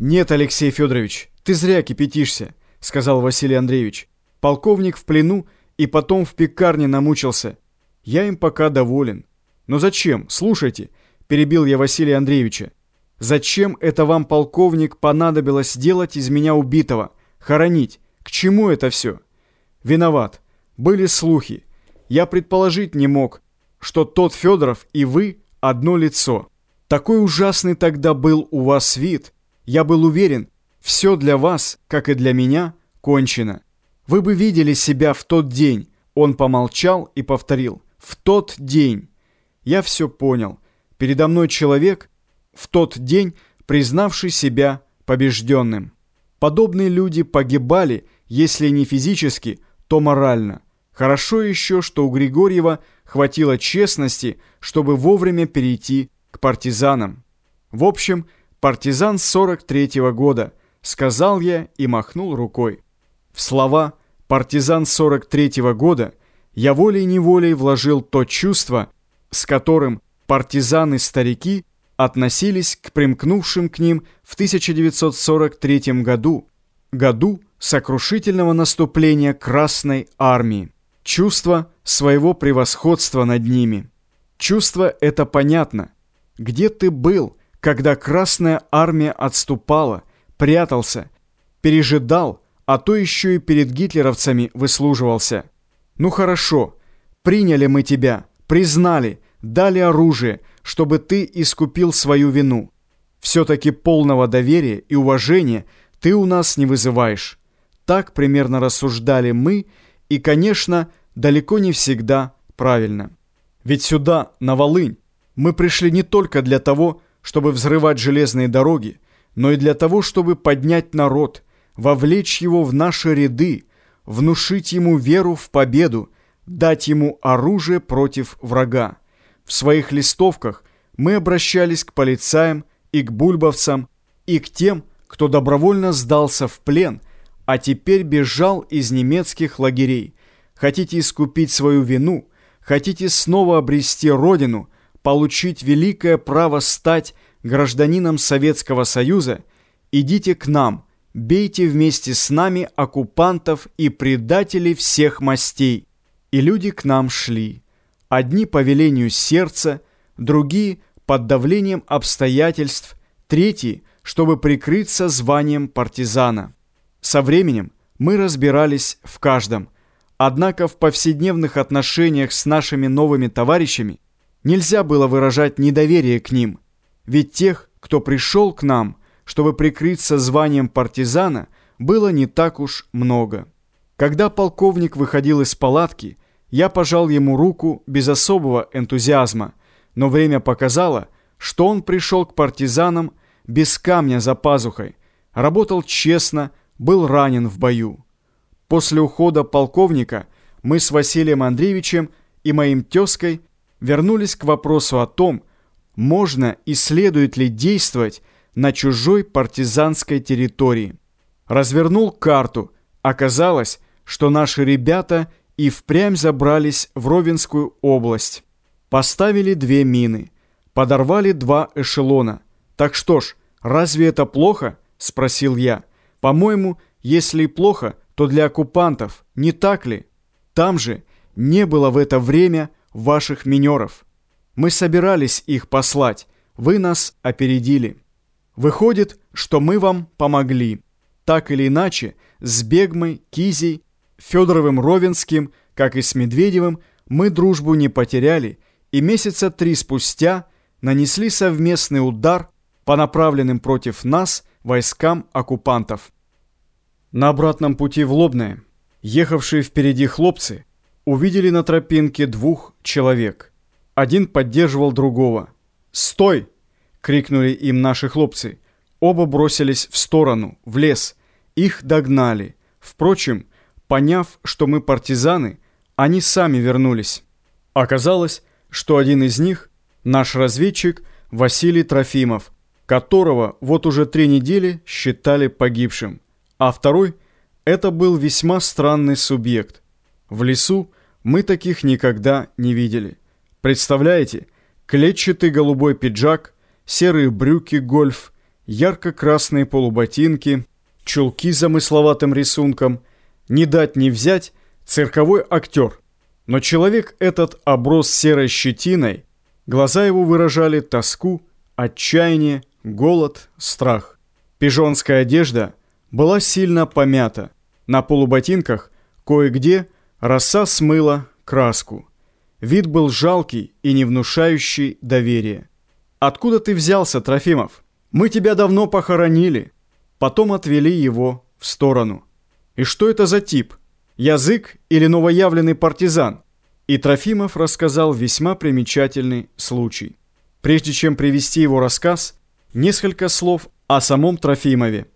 «Нет, Алексей Федорович, ты зря кипятишься», — сказал Василий Андреевич. «Полковник в плену и потом в пекарне намучился. Я им пока доволен». «Но зачем? Слушайте», — перебил я Василия Андреевича. «Зачем это вам, полковник, понадобилось сделать из меня убитого? Хоронить? К чему это все?» «Виноват. Были слухи. Я предположить не мог, что тот Федоров и вы одно лицо. Такой ужасный тогда был у вас вид». Я был уверен, все для вас, как и для меня, кончено. Вы бы видели себя в тот день. Он помолчал и повторил. В тот день. Я все понял. Передо мной человек, в тот день признавший себя побежденным. Подобные люди погибали, если не физически, то морально. Хорошо еще, что у Григорьева хватило честности, чтобы вовремя перейти к партизанам. В общем, партизан 43-го года», — сказал я и махнул рукой. В слова «партизан 43-го года» я волей-неволей вложил то чувство, с которым партизаны-старики относились к примкнувшим к ним в 1943 году, году сокрушительного наступления Красной Армии. Чувство своего превосходства над ними. Чувство это понятно. Где ты был, когда Красная Армия отступала, прятался, пережидал, а то еще и перед гитлеровцами выслуживался. Ну хорошо, приняли мы тебя, признали, дали оружие, чтобы ты искупил свою вину. Все-таки полного доверия и уважения ты у нас не вызываешь. Так примерно рассуждали мы, и, конечно, далеко не всегда правильно. Ведь сюда, на Волынь, мы пришли не только для того, чтобы взрывать железные дороги, но и для того, чтобы поднять народ, вовлечь его в наши ряды, внушить ему веру в победу, дать ему оружие против врага. В своих листовках мы обращались к полицаям и к бульбовцам, и к тем, кто добровольно сдался в плен, а теперь бежал из немецких лагерей. Хотите искупить свою вину, хотите снова обрести родину – получить великое право стать гражданином Советского Союза, идите к нам, бейте вместе с нами оккупантов и предателей всех мастей. И люди к нам шли. Одни по велению сердца, другие под давлением обстоятельств, третьи, чтобы прикрыться званием партизана. Со временем мы разбирались в каждом. Однако в повседневных отношениях с нашими новыми товарищами Нельзя было выражать недоверие к ним, ведь тех, кто пришел к нам, чтобы прикрыться званием партизана, было не так уж много. Когда полковник выходил из палатки, я пожал ему руку без особого энтузиазма, но время показало, что он пришел к партизанам без камня за пазухой, работал честно, был ранен в бою. После ухода полковника мы с Василием Андреевичем и моим тезкой вернулись к вопросу о том, можно и следует ли действовать на чужой партизанской территории. Развернул карту. Оказалось, что наши ребята и впрямь забрались в Ровенскую область. Поставили две мины. Подорвали два эшелона. Так что ж, разве это плохо? Спросил я. По-моему, если и плохо, то для оккупантов, не так ли? Там же не было в это время ваших минеров. Мы собирались их послать, вы нас опередили. Выходит, что мы вам помогли. Так или иначе, с Бегмой, Кизей, Федоровым Ровенским, как и с Медведевым, мы дружбу не потеряли и месяца три спустя нанесли совместный удар по направленным против нас войскам оккупантов. На обратном пути в Лобное, ехавшие впереди хлопцы, увидели на тропинке двух человек. Один поддерживал другого. «Стой!» — крикнули им наши хлопцы. Оба бросились в сторону, в лес. Их догнали. Впрочем, поняв, что мы партизаны, они сами вернулись. Оказалось, что один из них — наш разведчик Василий Трофимов, которого вот уже три недели считали погибшим. А второй — это был весьма странный субъект. В лесу мы таких никогда не видели. Представляете, клетчатый голубой пиджак, серые брюки гольф, ярко-красные полуботинки, чулки с замысловатым рисунком, не дать не взять цирковой актер. Но человек этот оброс серой щетиной, глаза его выражали тоску, отчаяние, голод, страх. Пижонская одежда была сильно помята. На полуботинках кое-где роса смыла краску. Вид был жалкий и не внушающий доверия. «Откуда ты взялся, Трофимов? Мы тебя давно похоронили». Потом отвели его в сторону. «И что это за тип? Язык или новоявленный партизан?» И Трофимов рассказал весьма примечательный случай. Прежде чем привести его рассказ, несколько слов о самом Трофимове.